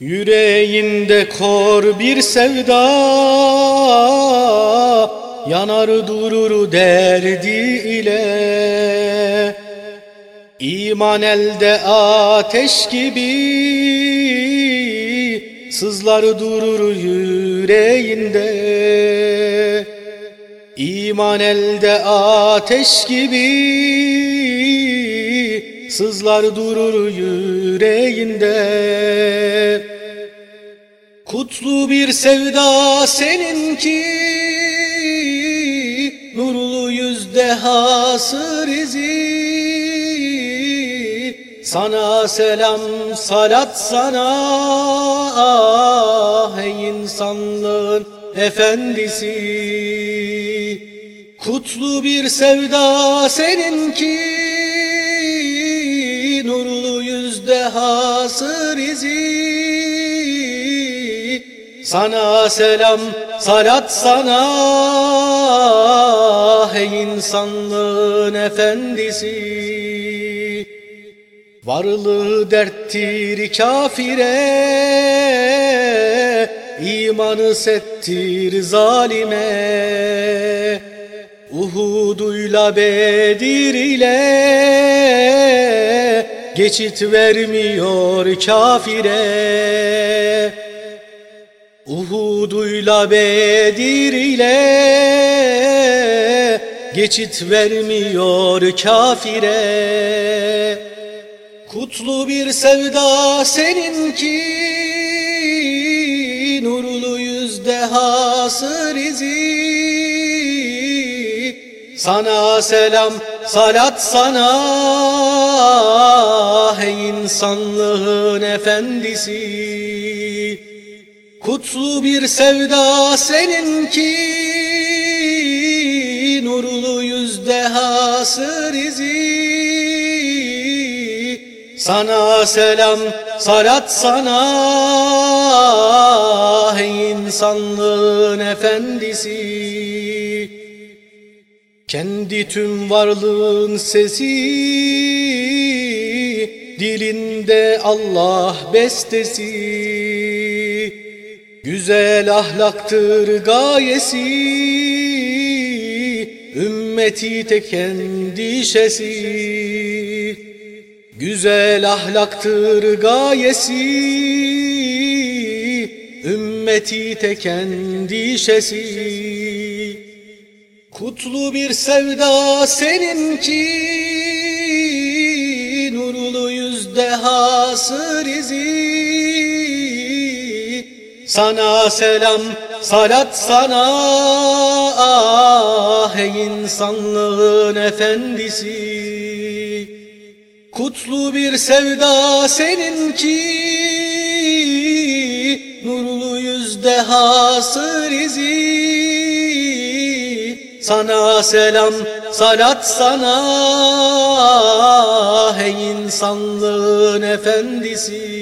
Yüreğinde kor bir sevda Yanar durur derdi ile. İman elde ateş gibi Sızlar durur yüreğinde. İman elde ateş gibi Sızlar durur yüreğinde. Kutlu bir sevda seninki. Nurlu yüzde hasır izi. Sana selam salat sana. Ah Ey insanlığın efendisi. Kutlu bir sevda seninki yüzde hasır izi. Sana selam salat sana. Ey insanlığın efendisi. Varlığı derttir kafire. İmanı settir zalime. Uhuduyla Bedir ile Geçit vermiyor kafire. Uhuduyla Bedir ile Geçit vermiyor kafire. Kutlu bir sevda seninki Nurlu yüzde hasır izi. Sana selam salat sana insanlığın efendisi. Kutlu bir sevda seninki Nurlu yüzde hasır izi. Sana selam salat sana Ey insanlığın efendisi. Kendi tüm varlığın sesi Dilinde Allah bestesi Güzel ahlaktır gayesi Ümmeti tek endişesi Güzel ahlaktır gayesi Ümmeti tek endişesi Kutlu bir sevda seninki Nurlu yüzde hasır izi. Sana selam salat sana Ah ey insanlığın efendisi. Kutlu bir sevda seninki Nurlu yüzde hasır izi. Sana selam salat sana Ey insanlığın efendisi